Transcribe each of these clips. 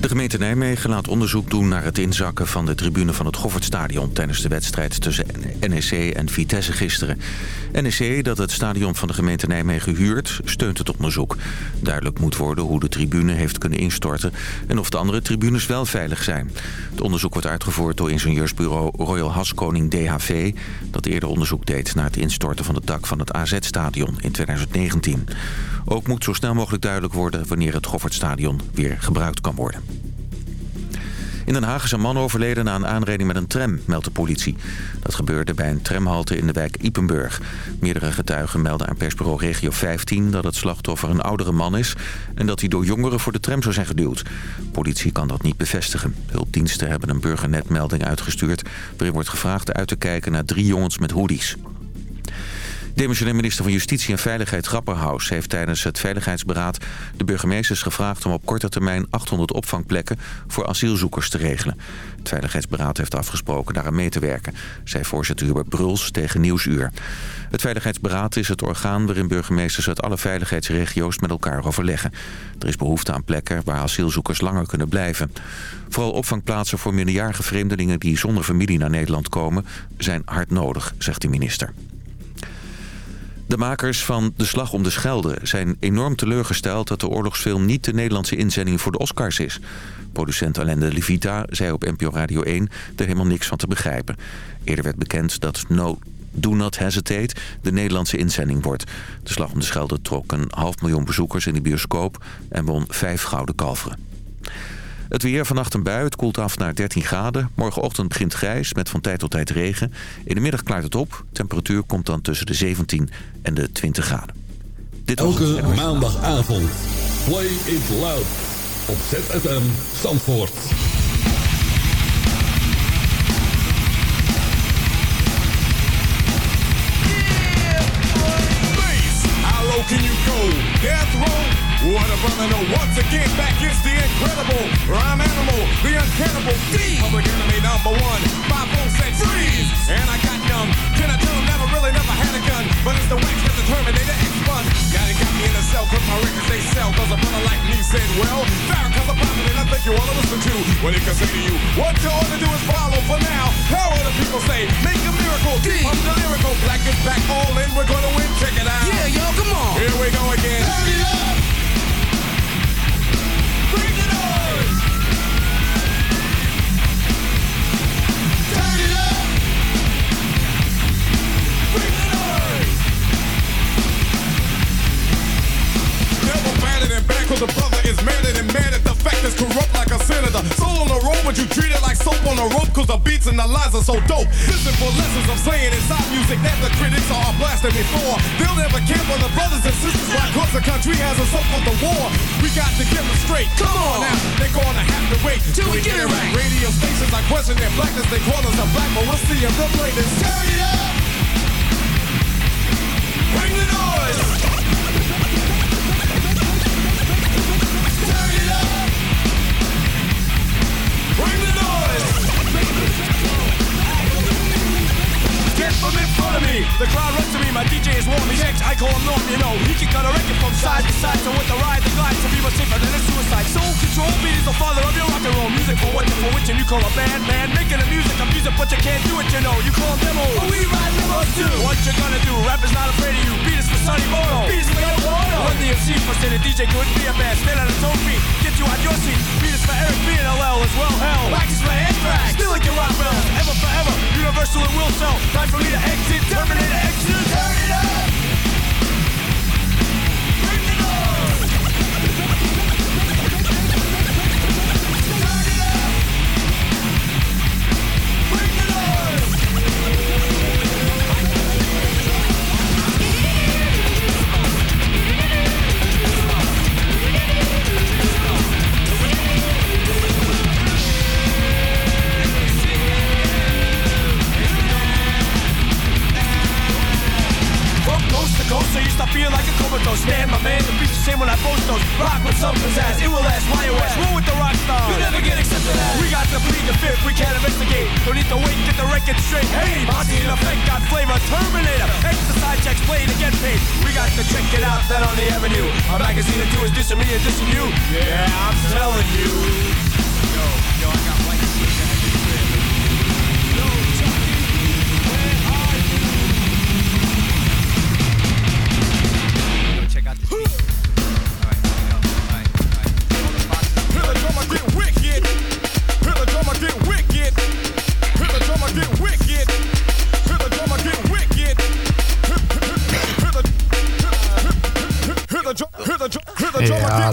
De gemeente Nijmegen laat onderzoek doen naar het inzakken van de tribune van het Goffertstadion... tijdens de wedstrijd tussen NEC en Vitesse gisteren. NEC, dat het stadion van de gemeente Nijmegen huurt, steunt het onderzoek. Duidelijk moet worden hoe de tribune heeft kunnen instorten... en of de andere tribunes wel veilig zijn. Het onderzoek wordt uitgevoerd door ingenieursbureau Royal Haskoning DHV... dat eerder onderzoek deed naar het instorten van het dak van het AZ-stadion in 2019. Ook moet zo snel mogelijk duidelijk worden wanneer het Goffertstadion weer gebruikt kan worden. In Den Haag is een man overleden na een aanreding met een tram, meldt de politie. Dat gebeurde bij een tramhalte in de wijk Ipenburg. Meerdere getuigen melden aan persbureau Regio 15 dat het slachtoffer een oudere man is... en dat hij door jongeren voor de tram zou zijn geduwd. Politie kan dat niet bevestigen. Hulpdiensten hebben een burgernetmelding uitgestuurd... waarin wordt gevraagd uit te kijken naar drie jongens met hoodies. Demissionair minister van Justitie en Veiligheid Grapperhaus heeft tijdens het Veiligheidsberaad de burgemeesters gevraagd om op korte termijn 800 opvangplekken voor asielzoekers te regelen. Het Veiligheidsberaad heeft afgesproken daaraan mee te werken, zei voorzitter Hubert Bruls tegen Nieuwsuur. Het Veiligheidsberaad is het orgaan waarin burgemeesters uit alle veiligheidsregio's met elkaar overleggen. Er is behoefte aan plekken waar asielzoekers langer kunnen blijven. Vooral opvangplaatsen voor minderjarige vreemdelingen die zonder familie naar Nederland komen zijn hard nodig, zegt de minister. De makers van De Slag om de Schelde zijn enorm teleurgesteld... dat de oorlogsfilm niet de Nederlandse inzending voor de Oscars is. Producent Alain de Levita zei op NPO Radio 1 er helemaal niks van te begrijpen. Eerder werd bekend dat No Do Not Hesitate de Nederlandse inzending wordt. De Slag om de Schelde trok een half miljoen bezoekers in de bioscoop... en won vijf gouden kalveren. Het weer vannacht een bui. Het koelt af naar 13 graden. Morgenochtend begint grijs met van tijd tot tijd regen. In de middag klaart het op. Temperatuur komt dan tussen de 17 en de 20 graden. Dit Elke maandagavond. Play it loud. Op ZFM Zandvoort. How low can you go? Death row? What a brother know. Once again, back is the incredible rhyme animal, the uncannibal D. Public enemy number one. My phone said freeze, and I got numb. Can I tell never really never had a gun? But it's the wax that the Terminator X fun. Got it got me in a cell, cause my records they sell. Cause a brother like me said, well, Farrakhan's a prophet, and I think you ought to listen to what he can say to you. What you ought to do is follow for now. How the people say? Make a miracle. D. I'm the lyrical. Black is back, all in. We're gonna win. Check it out. Yeah, yo, come on. Here we go again. Turn it up. Cause the brother is madder than mad at the fact is corrupt like a senator. Soul on the road, but you treat it like soap on a rope. Cause the beats and the lines are so dope. Listen for lessons I'm saying inside music that the critics are blasting before. They'll never care for the brothers and sisters. Why? Cause the country has us up for the war. We got to get them straight. Come on now, they're gonna have to wait till we get it right. Radio stations are question their blackness. They call us a black, but we'll see if they'll play this. Turn it up! Bring the noise! Of me. The crowd runs to me, my DJ is warm, he's ex, I call him Norm, you know. He can cut a record from side to side, so with the ride, the glide, to be much safer than a suicide. Soul control, beat is the father of your. Music for what you for which and you call a bad man. Making the music, I'm music, but you can't do it, you know. You call them demos. But we ride demos too. What you gonna do? Rap is not afraid of you. Beat is for Sonny Bono. Beat is for Yo Bono. Run the MC for say the DJ couldn't be a band. Stand on its own feet, get you out your seat. Beat us for Eric B and LL as well, hell. Wax is for Anthrax. Still like your rock bells. Ever forever, universal and will sell. Time for me to exit. Terminator X, turn it up! Ethos, rock with some pizzazz. It will last, YOS, roll with the rock star. You never get accepted as. We got to plead the fifth, we can't investigate. Don't need to wait, get the record straight. Hey, Monty in effect got flavor, Terminator. Exercise checks, play to get paid. We got to check it out, that on the avenue. A magazine or two is dissing me and dissing you. Yeah, I'm telling you.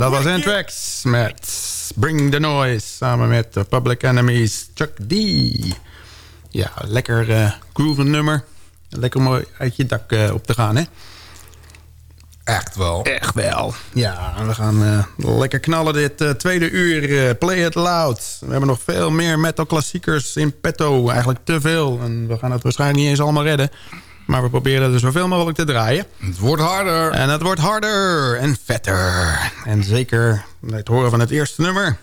Dat was. Anthrax met Bring the Noise samen met de Public Enemies Chuck D. Ja, lekker uh, groovend nummer. Lekker mooi uit je dak eh, op te gaan, hè? Echt wel. Echt wel. Ja, we gaan eh, lekker knallen dit eh, tweede uur. eh, play it loud. We hebben nog veel meer metal klassiekers in petto. Eigenlijk te veel. En we gaan het waarschijnlijk niet eens allemaal redden. Maar we proberen er zoveel mogelijk te draaien. Het wordt harder. En het wordt harder en vetter. En zeker bij het horen van het eerste nummer...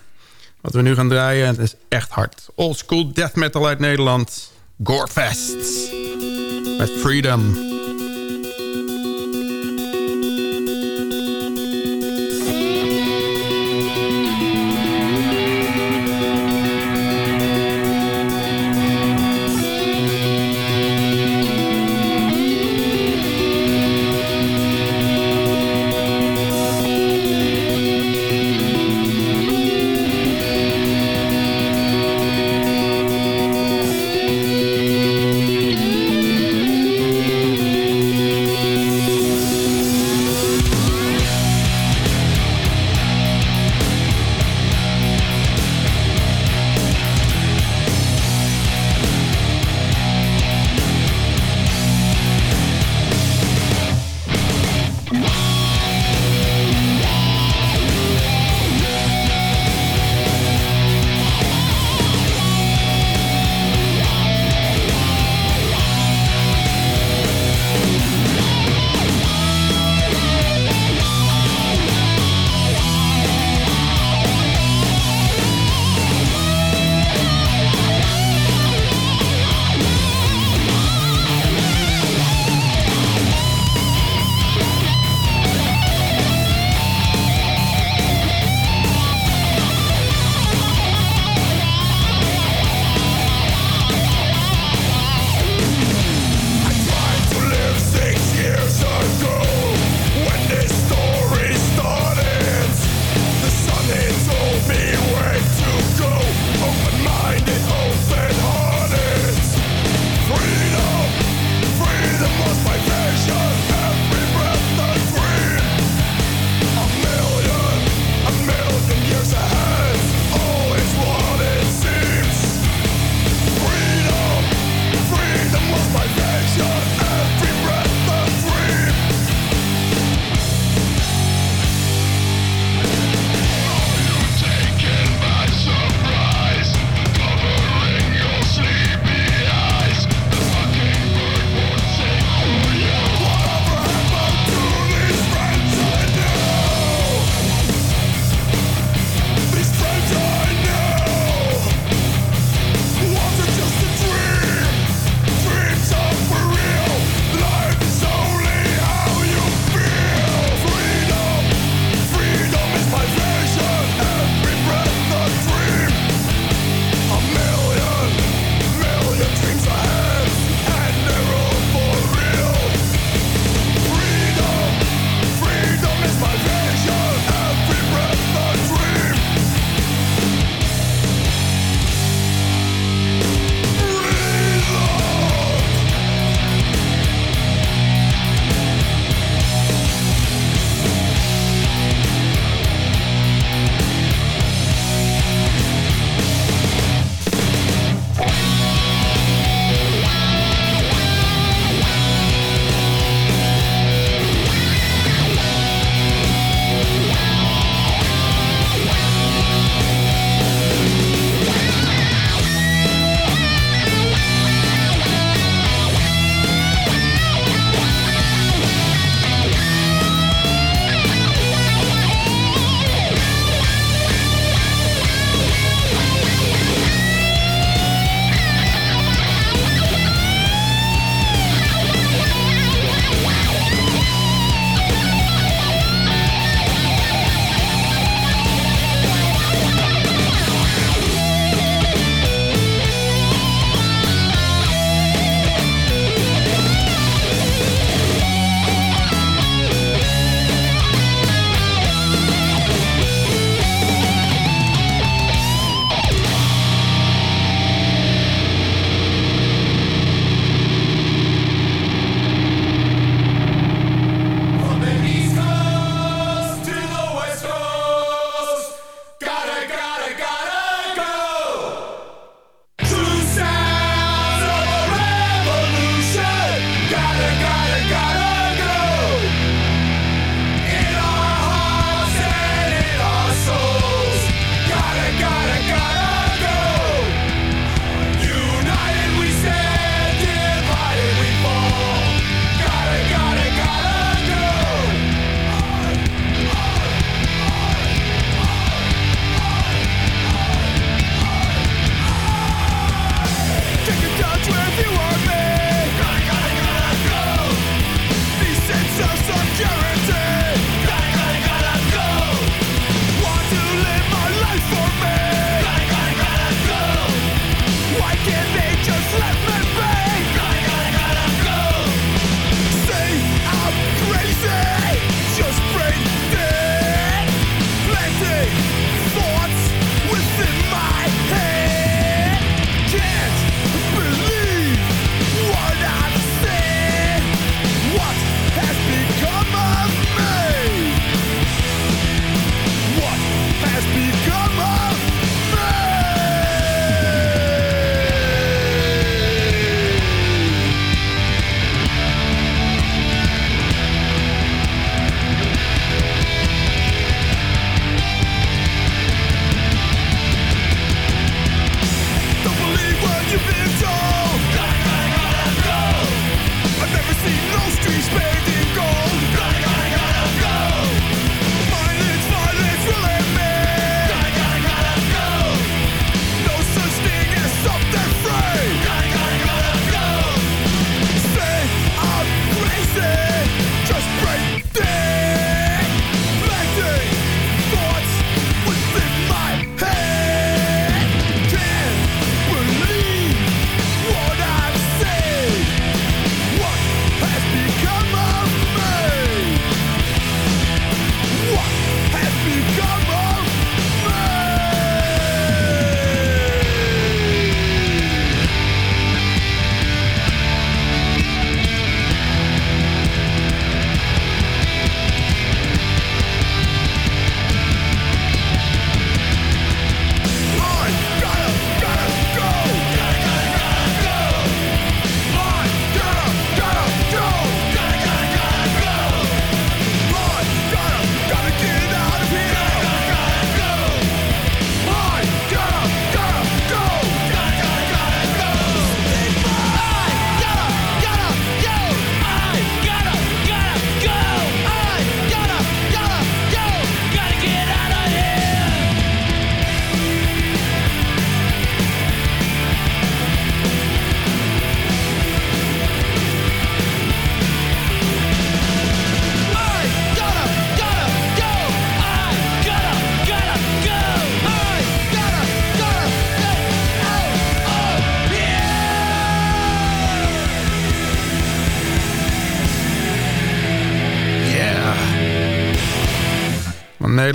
wat we nu gaan draaien, het is echt hard. Old school death metal uit Nederland. Gorefest. Met. Freedom.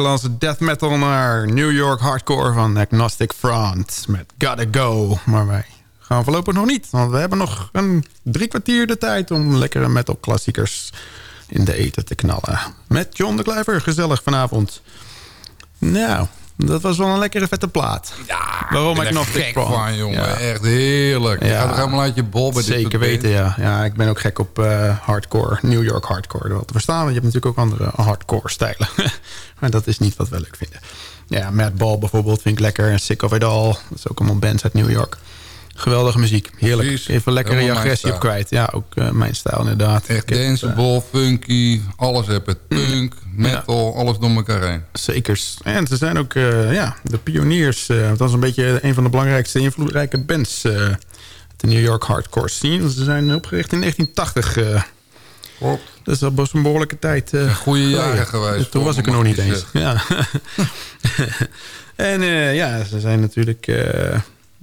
Nederlandse death metal naar New York hardcore van Agnostic Front met Gotta Go. Maar wij gaan voorlopig nog niet, want we hebben nog een drie kwartier de tijd om lekkere metal klassiekers in de eten te knallen. Met John de Kluiver, gezellig vanavond. Nou, dat was wel een lekkere vette plaat. Ja, Waarom ik nog gek van, jongen. Echt heerlijk. Ja. Je gaat er helemaal uit je bol bij Zeker weten, ja. Ja, ik ben ook gek op uh, hardcore, New York hardcore. Wel te verstaan, want je hebt natuurlijk ook andere hardcore stijlen. maar dat is niet wat we leuk vinden. Ja, Matt Ball bijvoorbeeld vind ik lekker. En Sick of It All. Dat is ook allemaal bands uit New York. Geweldige muziek. Heerlijk. Even lekker je agressie op kwijt. Ja, ook uh, mijn stijl inderdaad. Echt danceable, uh, funky. Alles heb het. Punk, metal, alles door elkaar heen. Zekers. En ze zijn ook uh, ja, de pioniers. dat was een beetje een van de belangrijkste invloedrijke bands. de New York hardcore scene. Ze zijn opgericht in 1980. Klopt. Dat is al best een behoorlijke tijd. een goede jaren geweest. Toen was ik er nog niet eens. Ja. en ja, ze zijn natuurlijk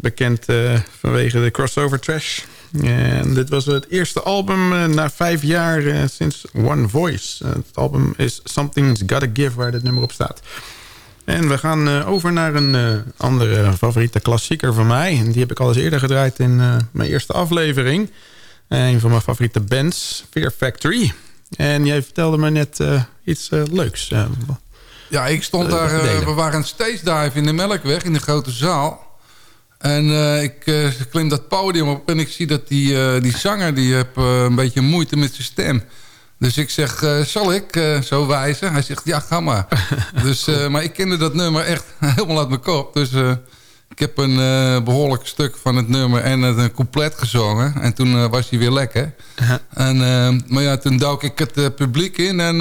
Bekend uh, vanwege de crossover trash. En dit was het eerste album uh, na vijf jaar uh, sinds One Voice. het album is Something's Gotta Give, waar dit nummer op staat. En we gaan over naar een andere favoriete klassieker van mij. En die heb ik al eens eerder gedraaid in mijn eerste aflevering. een van mijn favoriete bands, Fear Factory. En jij vertelde me net iets leuks. ja, ik stond daar... we waren een stage dive in de Melkweg, in de grote zaal... En uh, ik uh, klim dat podium op en ik zie dat die, uh, die zanger... die heeft een beetje moeite met zijn stem. Dus ik zeg, zal ik zo wijzen? Hij zegt, ja, ga maar. dus, maar ik kende dat nummer echt helemaal uit mijn kop. Dus heb een uh, behoorlijk stuk van het nummer en het een couplet gezongen. En toen uh, was hij weer lekker. En, uh, maar ja, toen dook ik het publiek in en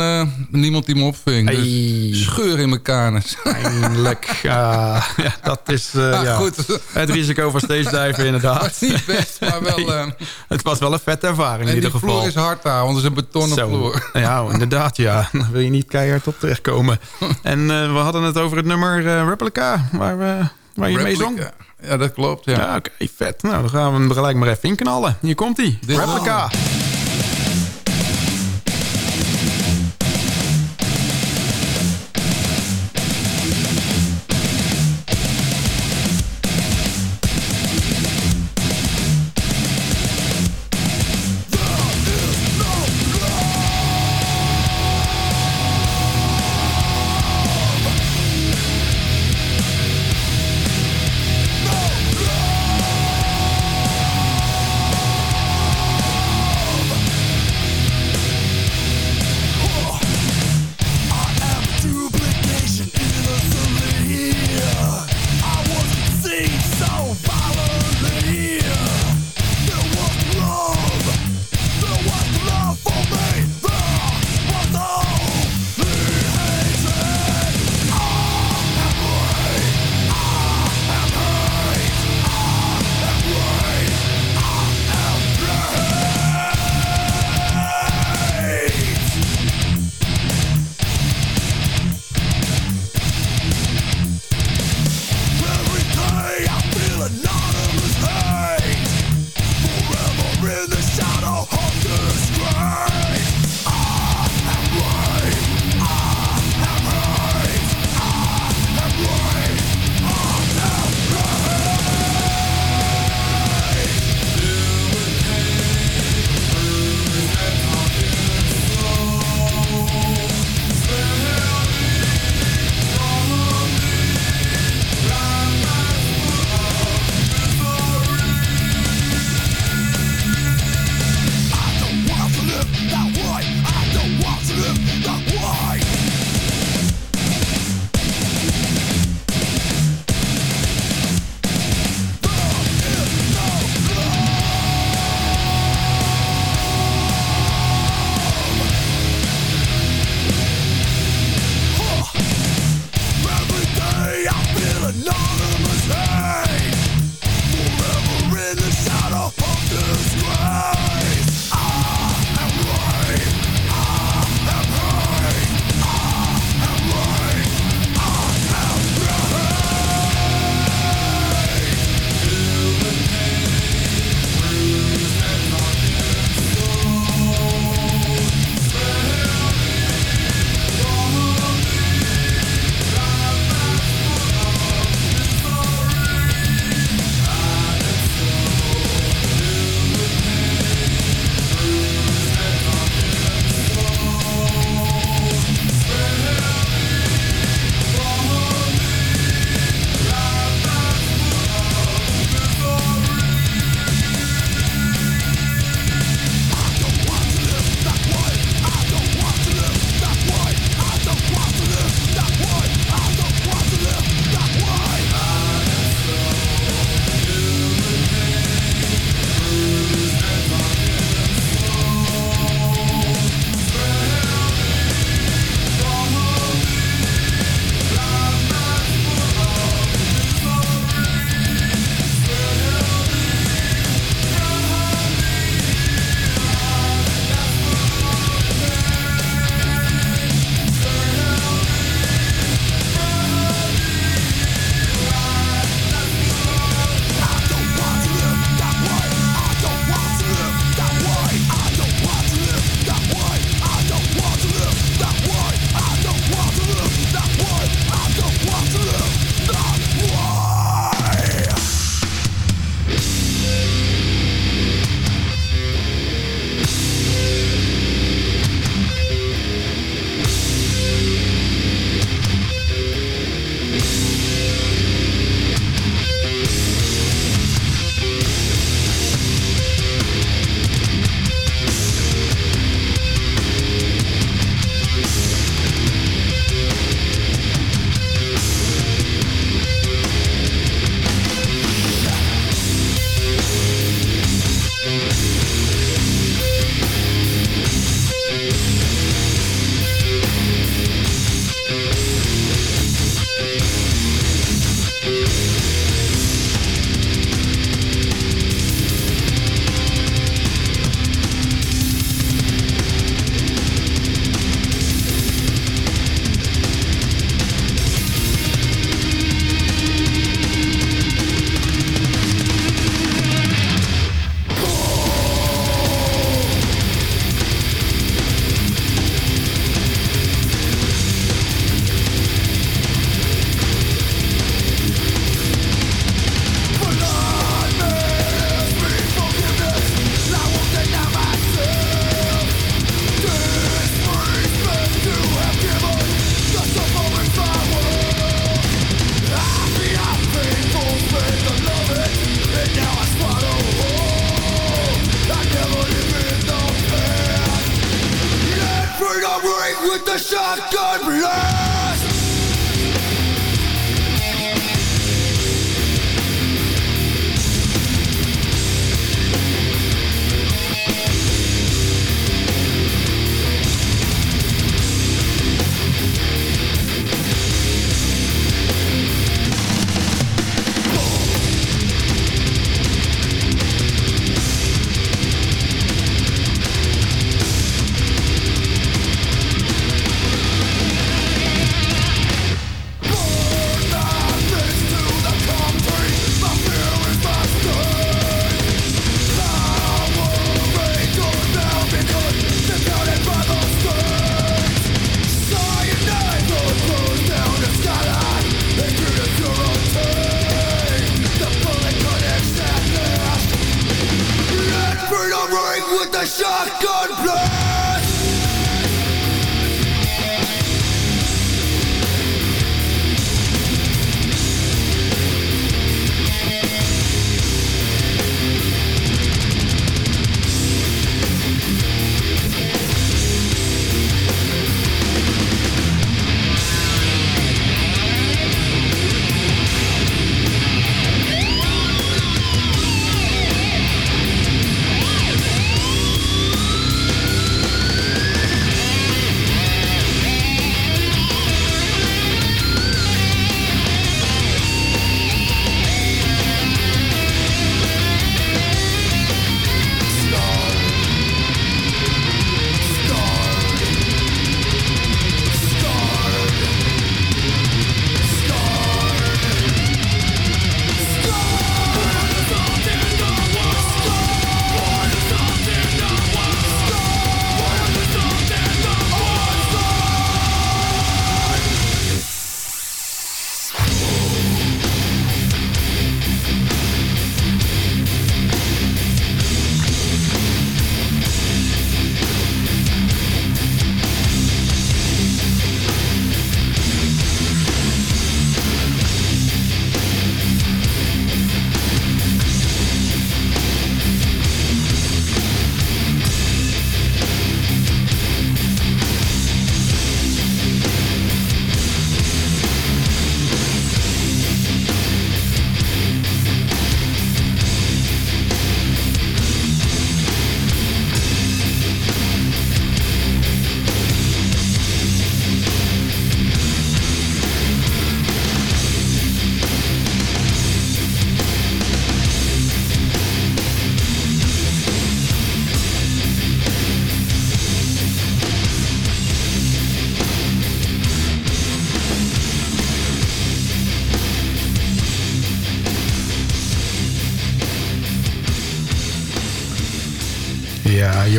niemand die me opving. Dus scheur in mijn kanus. Eindelijk. ja, dat is ah, ja, goed. het risico van steeds duiven inderdaad. Het was niet best, maar wel... Nee, het was wel een vette ervaring in ieder geval. de vloer is hard daar, want het is een betonnen Zo. vloer. Ja, inderdaad ja. Dan wil je niet keihard op terechtkomen. en we hadden het over het nummer Replica, waar we waar je mee zong. Ja, dat klopt. Ja, ja oké, vet. Nou, dan gaan we hem gelijk maar even inknallen. Hier komt hij. Replica.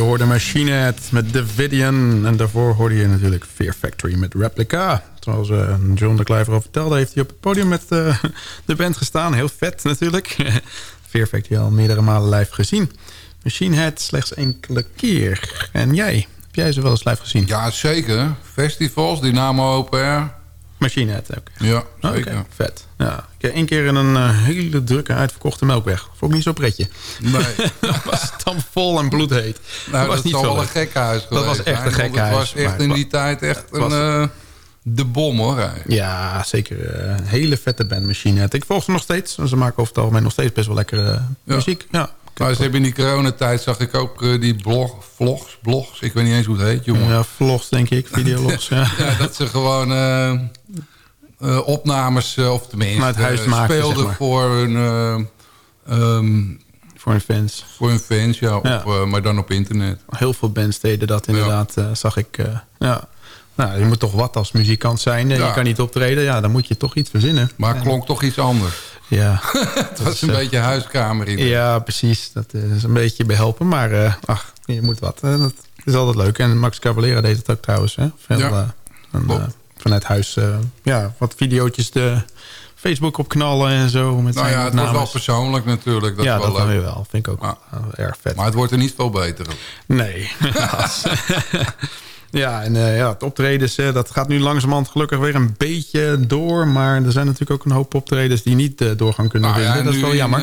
Je hoorde Machine Head met Davidian. En daarvoor hoorde je natuurlijk Fear Factory met Replica. Zoals uh, John de Cliver al vertelde, heeft hij op het podium met uh, de band gestaan. Heel vet natuurlijk. Fear Factory al meerdere malen live gezien. Machine Head slechts enkele keer. En jij? Heb jij ze wel eens live gezien? Ja, zeker. Festivals, Dynamo Open. Machine Head ook. Ja, zeker. Okay, vet. Ja. Ik heb één keer in een uh, hele drukke uitverkochte melkweg. Vond ik niet zo pretje. Nee. dat was dan vol en bloedheet. Nou, dat was dat niet wel een gekhuis Dat was echt een gekhuis. Dat was echt in die tijd echt een... Uh, de bom hoor. Ja, zeker. Uh, hele vette band Machine Head. Ik volg ze nog steeds. Ze maken over het algemeen nog steeds best wel lekkere ja. muziek. Ja. Maar ze hebben in die coronatijd zag ik ook uh, die blog, vlogs, blogs. Ik weet niet eens hoe het heet, jongen. Ja, vlogs denk ik, videologs. ja. ja, dat ze gewoon uh, uh, opnames, of tenminste het huis maakten, speelden zeg maar. voor hun... Um, voor hun fans. Voor hun fans, ja. Op, maar dan op internet. Heel veel bands deden dat inderdaad, zag ik. ja. Nou, je moet toch wat als muzikant zijn. Je kan niet optreden, ja, dan moet je toch iets verzinnen. Maar het klonk toch iets anders. Ja. het was een beetje huiskamer in. Ja, precies. Dat is een beetje behelpen. Maar uh, ach, je moet wat. Uh, dat is altijd leuk. En Max Cavalera deed het ook trouwens. Hè? Veel, ja. van, vanuit huis ja, wat videootjes de Facebook opknallen en zo. Met nou ja, het wordt wel persoonlijk natuurlijk. Dat ja, is wel dat dan weer wel. Vind ik ook ja. erg vet. Maar het wordt er niet veel beter op. Nee. Ja, en uh, ja, het optredens, uh, dat gaat nu langzamerhand gelukkig weer een beetje door. Maar er zijn natuurlijk ook een hoop optredens die niet uh, doorgang kunnen nou, vinden. Ja, dat is wel in, jammer.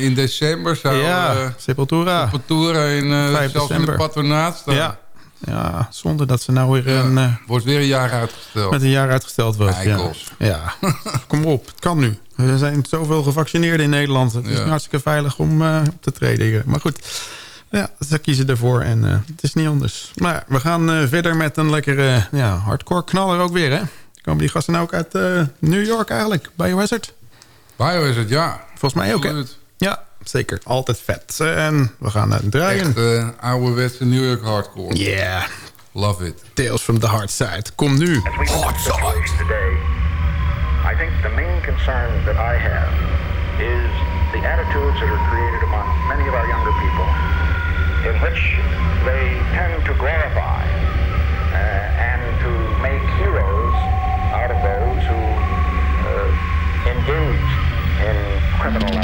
in december zou ja, Sepultura. Sepultura in, zelfs december. in de patronaat staan. Ja. ja, zonder dat ze nou weer... Een, wordt weer een jaar uitgesteld. Met een jaar uitgesteld wordt, Eikels. ja. ja. Kom op, het kan nu. Er zijn zoveel gevaccineerden in Nederland. Het is hartstikke veilig om op te treden hier. Maar goed... Ja, ze kiezen ervoor en uh, het is niet anders. Maar we gaan uh, verder met een lekkere ja, hardcore knaller ook weer, hè? Komen die gasten nou ook uit uh, New York eigenlijk? Biohazard? Biohazard, ja. Volgens mij ook, hè? Ja, zeker. Altijd vet. En we gaan het draaien. Echt uh, ouderwetse New York hardcore. Yeah. Love it. Tales from the Hard Side. Kom nu. Hard Side. Today, I think the main concern that I have is the attitudes that are created among many of our people in which they tend to glorify uh, and to make heroes out of those who uh, engage in criminal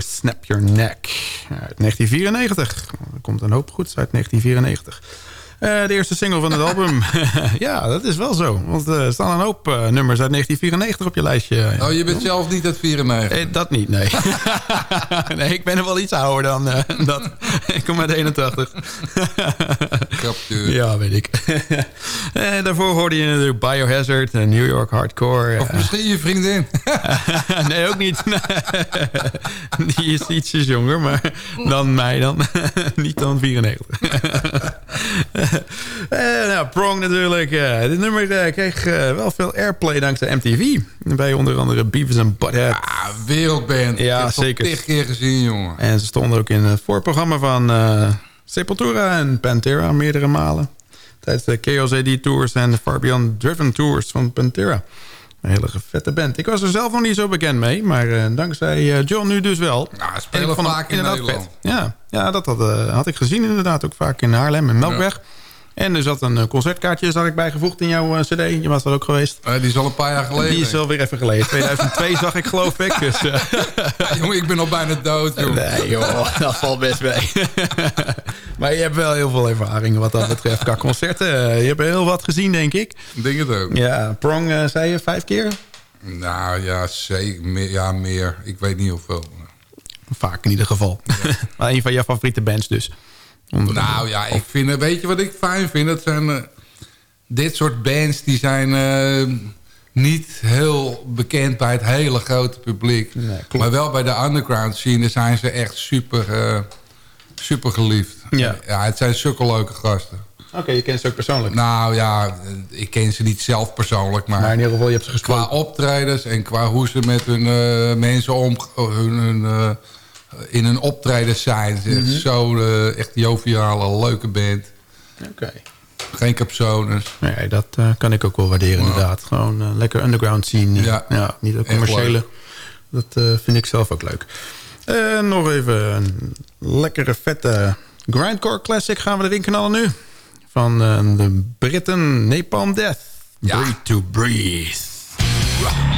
Snap Your Neck. Uit 1994. Er komt een hoop goeds uit 1994. Uh, de eerste single van het album. ja, dat is wel zo. Want uh, er staan een hoop uh, nummers uit 1994 op je lijstje. Oh, je bent zelf niet uit 94? dat niet, nee. nee, ik ben er wel iets ouder dan dat. ik kom uit 81. ja, weet ik. daarvoor hoorde je natuurlijk Biohazard en New York Hardcore. Of misschien je vriendin. nee, ook niet. Die is ietsjes jonger, maar dan mij dan. niet dan 94. Uh, nou, Prong natuurlijk. Uh, dit nummer uh, kreeg wel veel airplay dankzij MTV. Bij onder andere Beavis and Butthead. Ah, wereldband. Ja, ik zeker. Ik keer gezien, jongen. En ze stonden ook in het voorprogramma van Sepultura en Pantera meerdere malen. Tijdens de Chaos AD Tours en de Far Beyond Driven Tours van Pantera. Een hele vette band. Ik was er zelf nog niet zo bekend mee. Maar dankzij John nu dus wel. Nou, spelen vaak in Nederland. Ja, ja, dat had, had, ik gezien inderdaad. Ook vaak in Haarlem en Melkweg. En er zat een eh, concertkaartje zag ik bijgevoegd in jouw eh, cd. Je was er ook geweest. Uh, die is al een paar jaar geleden. Die is alweer even geleden. 2002 zag ik geloof ik. Dus, jongen, ik ben al bijna dood. Nee joh, dat valt best mee. maar je hebt wel heel veel ervaring wat dat betreft qua concerten. je hebt heel wat gezien denk ik. Ik denk het ook. Ja, Prong zei je vijf keer? Nou ja, zeker, meer, ja, meer. Ik weet niet hoeveel. Vaak in ieder geval. maar een van jouw favoriete bands dus. Nou ja, ik vind, weet je wat ik fijn vind? Dat zijn uh, dit soort bands die zijn uh, niet heel bekend bij het hele grote publiek. Nee, maar wel bij de underground scene zijn ze echt super, uh, super geliefd. Ja. ja, het zijn zulke leuke gasten. Oké, je kent ze ook persoonlijk? Nou ja, ik ken ze niet zelf persoonlijk. Maar, maar in ieder geval, je hebt ze gesproken. Qua optredens en qua hoe ze met hun mensen om... Hun, hun, in hun optreden zijn. Mm -hmm. zo uh, echt joviale, leuke band. Oké. Okay. Geen capsones. Nee, dat uh, kan ik ook wel waarderen inderdaad. Gewoon uh, lekker underground zien. Ja, ja niet de commerciële. Dat uh, vind ik zelf ook leuk. nog even een lekkere vette grindcore classic gaan we erin knallen nu. Van de Britten Napalm Death. Ja. Breathe to Breathe.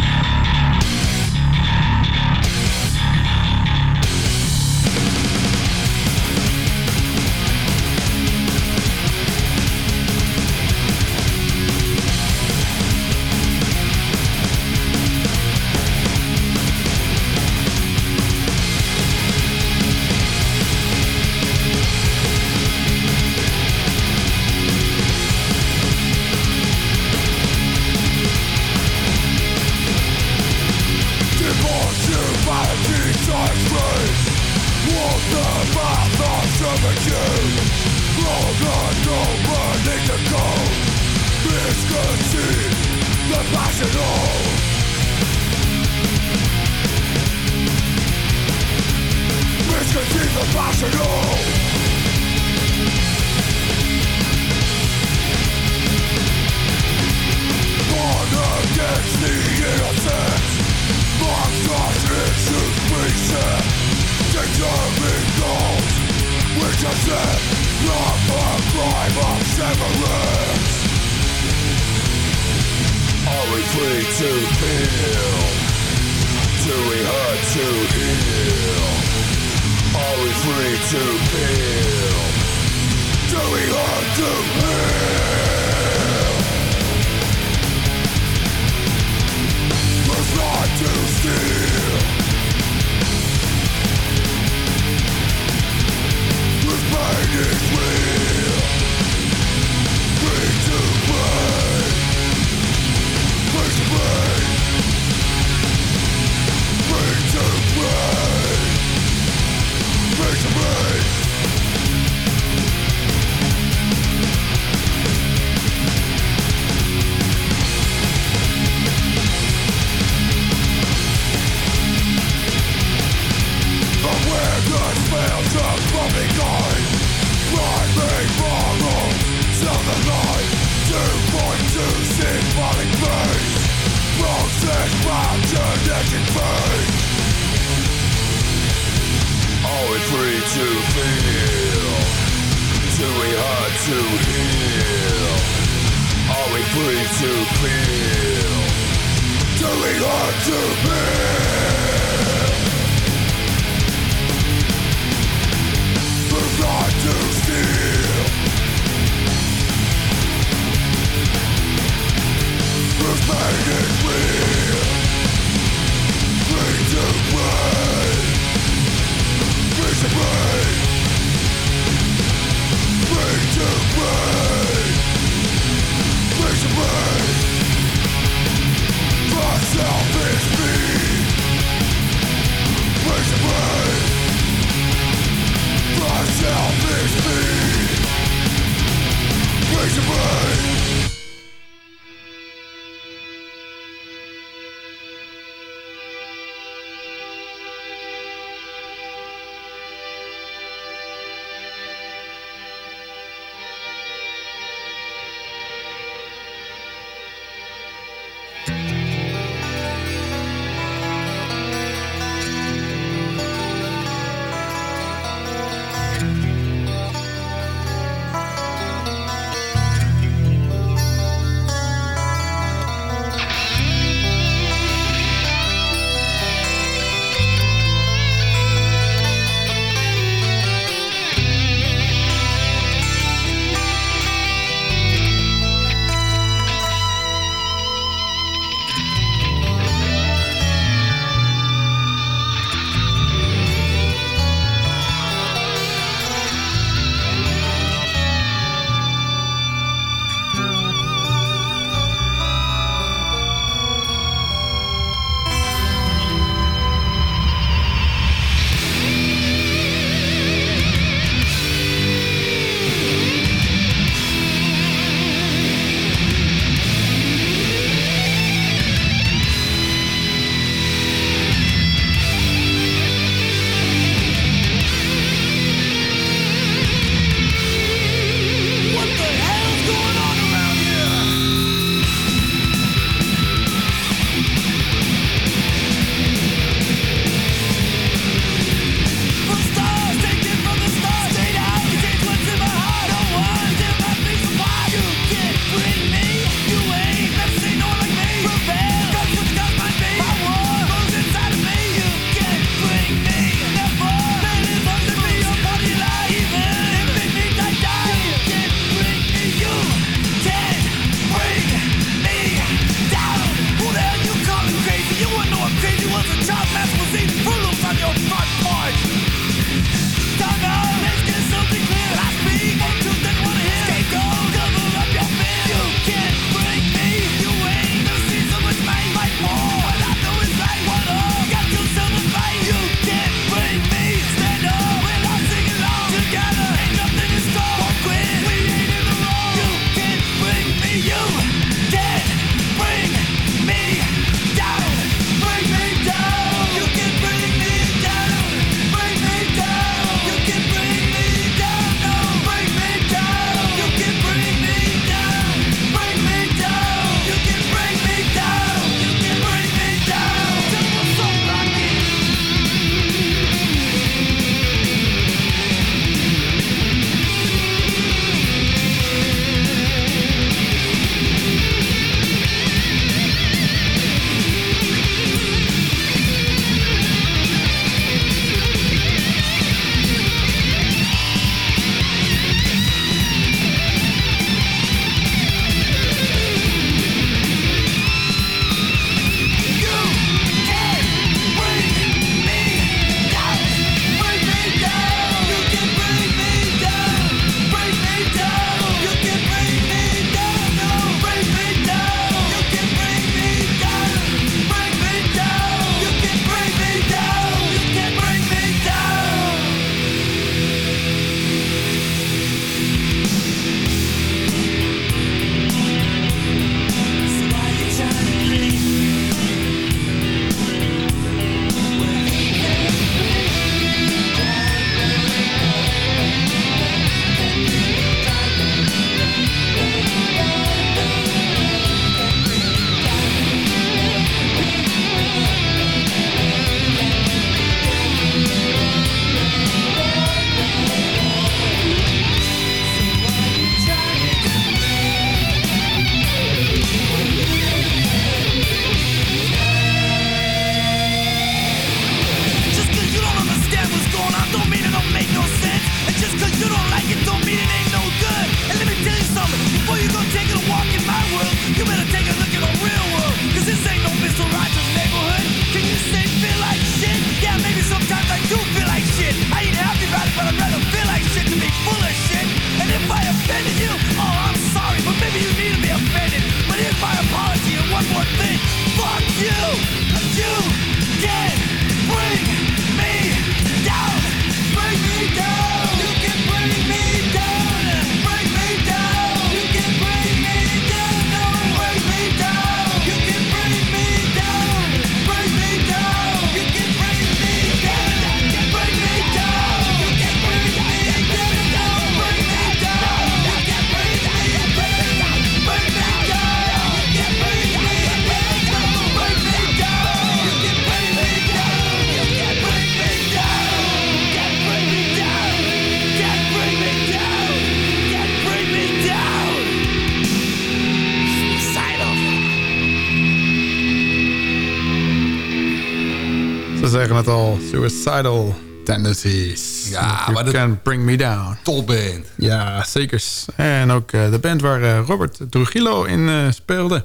Suicidal Tendencies. Ja, maar dat... Can Bring Me Down. Topband. Ja, zeker. En ook uh, de band waar uh, Robert Trujillo in uh, speelde.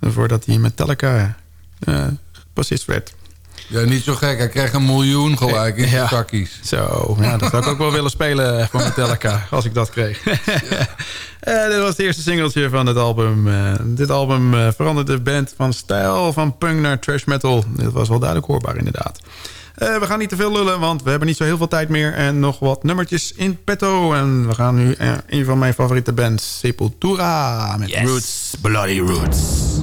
Voordat hij Metallica bassist werd. Ja, niet zo gek. Hij kreeg een miljoen gelijk in ja. zakkies. Zo, ja, dat zou ik ook wel willen spelen van Metallica, als ik dat kreeg. Ja. dit was het eerste singeltje van het album. Uh, dit album uh, veranderde de band van stijl van punk naar trash metal. Dit was wel duidelijk hoorbaar inderdaad. Uh, we gaan niet te veel lullen, want we hebben niet zo heel veel tijd meer. En nog wat nummertjes in petto. En we gaan nu een van mijn favoriete bands, Sepultura. Met yes. Roots, Bloody Roots.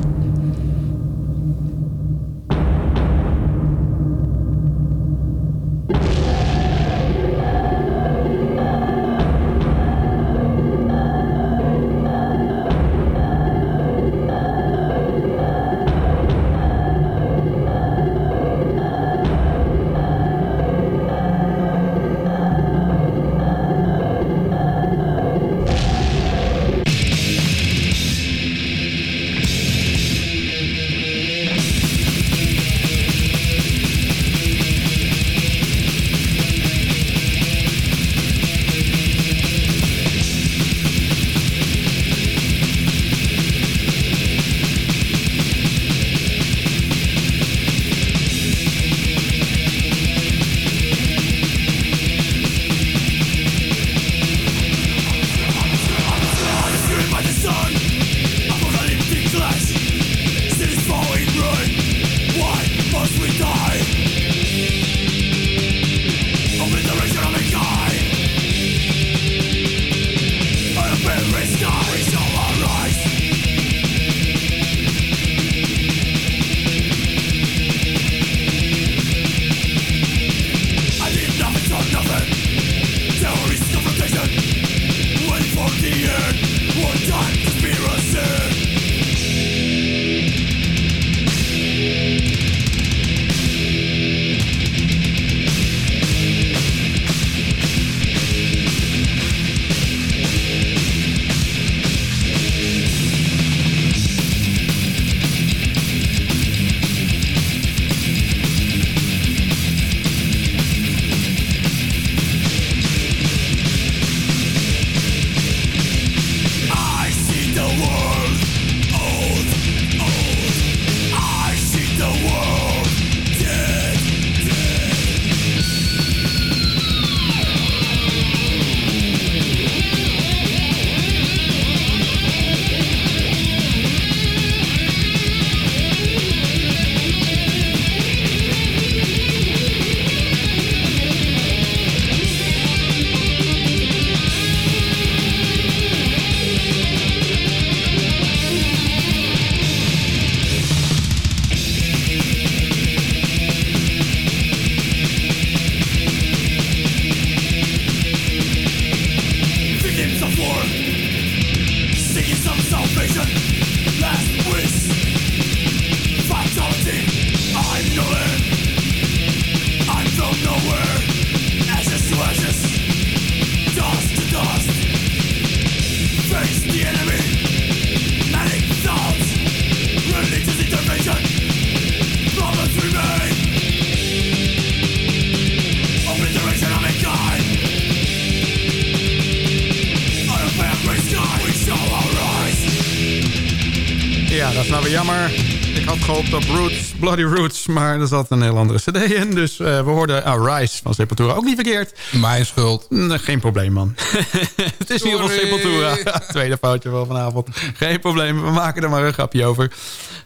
Bloody Roots, maar er zat een heel andere cd in. Dus uh, we hoorden uh, Rise van Sepultura. Ook niet verkeerd. Mijn schuld. Nee, geen probleem, man. het is in ieder geval Sepultura. Tweede foutje wel vanavond. Geen probleem, we maken er maar een grapje over.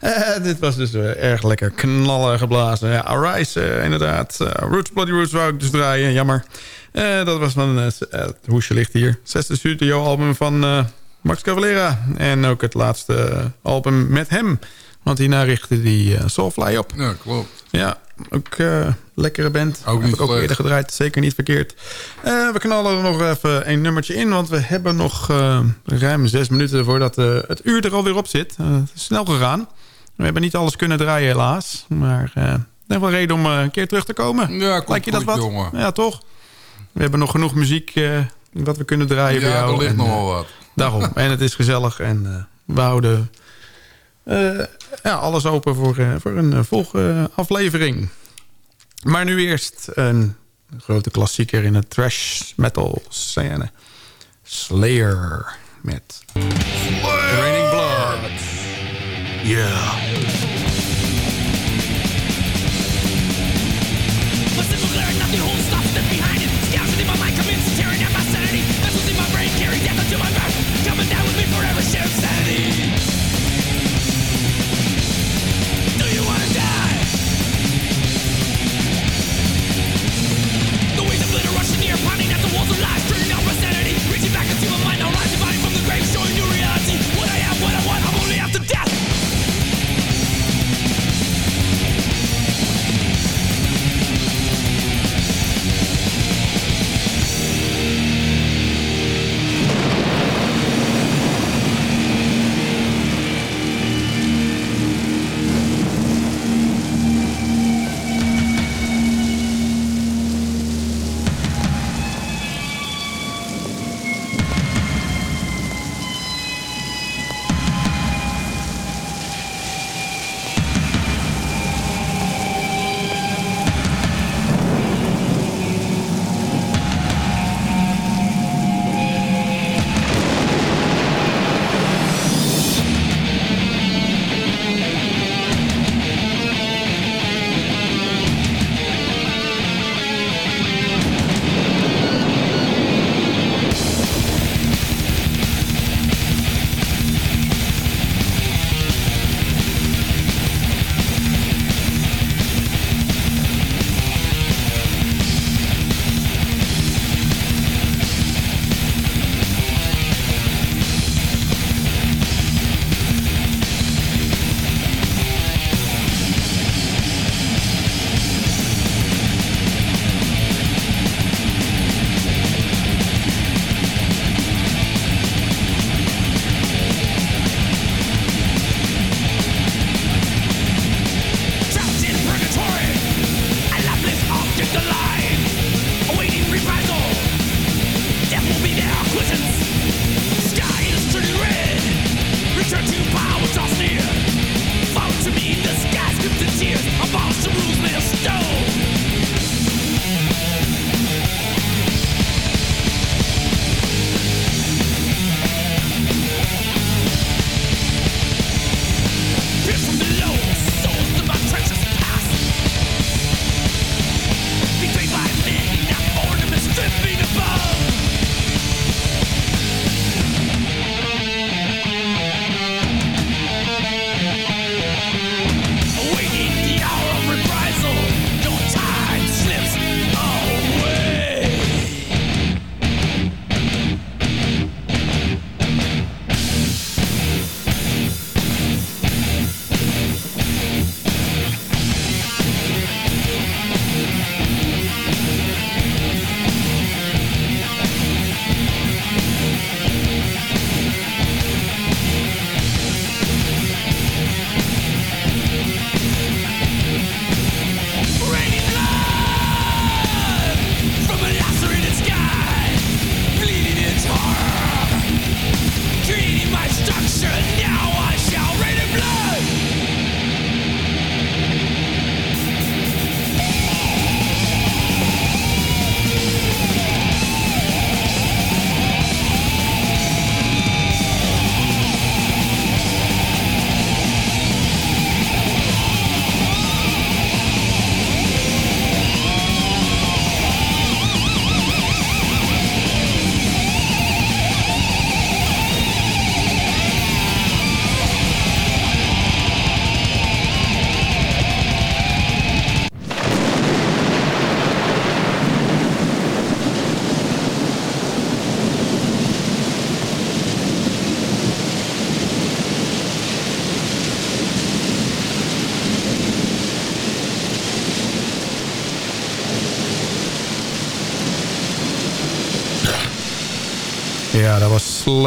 Uh, dit was dus erg lekker knallen geblazen. Ja, Rise, inderdaad. Roots, Bloody Roots wou ik dus draaien, jammer. dat was dan, het hoesje ligt hier. Zesde studioalbum van Max Cavalera. En ook het laatste album met hem... Want hierna richtte die uh, Soulfly op. Ja, klopt. Ja, ook uh, lekkere band. Ook Heb ik ook eerder gedraaid. Zeker niet verkeerd. Uh, we knallen er nog even een nummertje in. Want we hebben nog ruim zes minuten voordat het uur er alweer op zit. het is snel gegaan. We hebben niet alles kunnen draaien helaas. Maar er wel reden om een keer terug te komen. Ja, Lijkt je dat wat? Jongen. Ja, toch? We hebben nog genoeg muziek wat we kunnen draaien ja, er ligt nog wel wat. Daarom. en het is gezellig. En we houden ja, alles open voor, uh, voor een uh, volgende aflevering. Maar nu eerst een grote klassieker in de thrash metal scène. Slayer met Raining Blood. Yeah.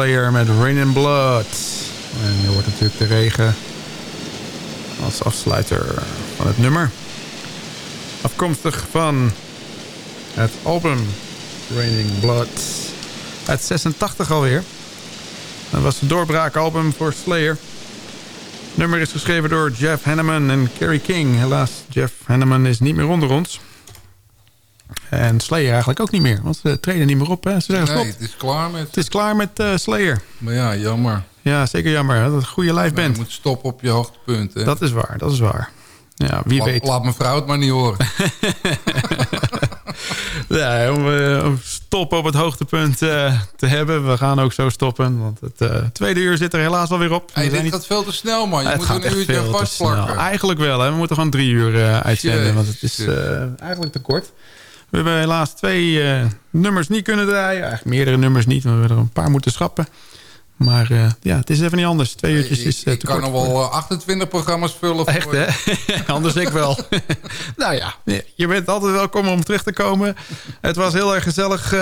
Met Rain in Blood. En je hoort natuurlijk de regen als afsluiter van het nummer. Afkomstig van het album Raining Blood uit 86 alweer. Dat was het doorbraakalbum voor Slayer. nummer is geschreven door Jeff Hanneman en Kerry King. Helaas, Jeff Hanneman is niet meer onder ons. En Slayer eigenlijk ook niet meer. Want ze treden niet meer op. Hè? Ze zeggen nee, het is klaar met... Het is klaar met uh, Slayer. Maar ja, jammer. Ja, zeker jammer. Dat een goede live band. Je moet stoppen op je hoogtepunt. Hè? Dat is waar, dat is waar. Ja, wie laat, weet. Laat mijn vrouw het maar niet horen. ja, om, uh, om stop op het hoogtepunt uh, te hebben. We gaan ook zo stoppen. Want het uh, tweede uur zit er helaas alweer op. Hey, dit niet... gaat veel te snel, man. Je het moet een uurtje vastplakken. Eigenlijk wel. Hè. We moeten gewoon drie uur uitzenden. Want het is eigenlijk te kort. We hebben helaas twee nummers niet kunnen draaien. Eigenlijk meerdere nummers niet. We hebben er een paar moeten schrappen. Maar uh, ja, het is even niet anders. Twee uurtjes is uh, Ik kan nog wel 28 programma's vullen. Echt, hè? anders ik wel. nou ja, je bent altijd welkom om terug te komen. Het was heel erg gezellig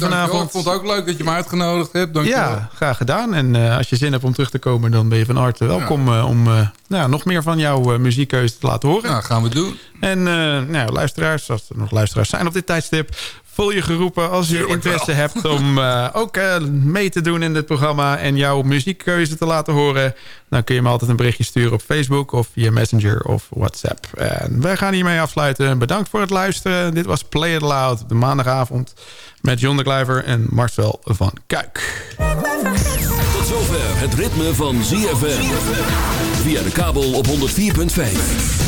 vanavond. Ik vond het ook leuk dat je me uitgenodigd hebt. Dank ja, graag gedaan. En als je zin hebt om terug te komen... dan ben je van harte welkom ja. om nou, nog meer van jouw muziekkeuze te laten horen. Nou, gaan we doen. En nou, luisteraars, als er nog luisteraars zijn op dit tijdstip voel je geroepen als je interesse hebt om uh, ook uh, mee te doen in dit programma en jouw muziekkeuze te laten horen. Dan kun je me altijd een berichtje sturen op Facebook of via Messenger of WhatsApp. En wij gaan hiermee afsluiten. Bedankt voor het luisteren. Dit was Play It Loud, de maandagavond met John de Kluiver en Marcel van Kuik. Tot zover het ritme van ZFM. Via de kabel op 104.5.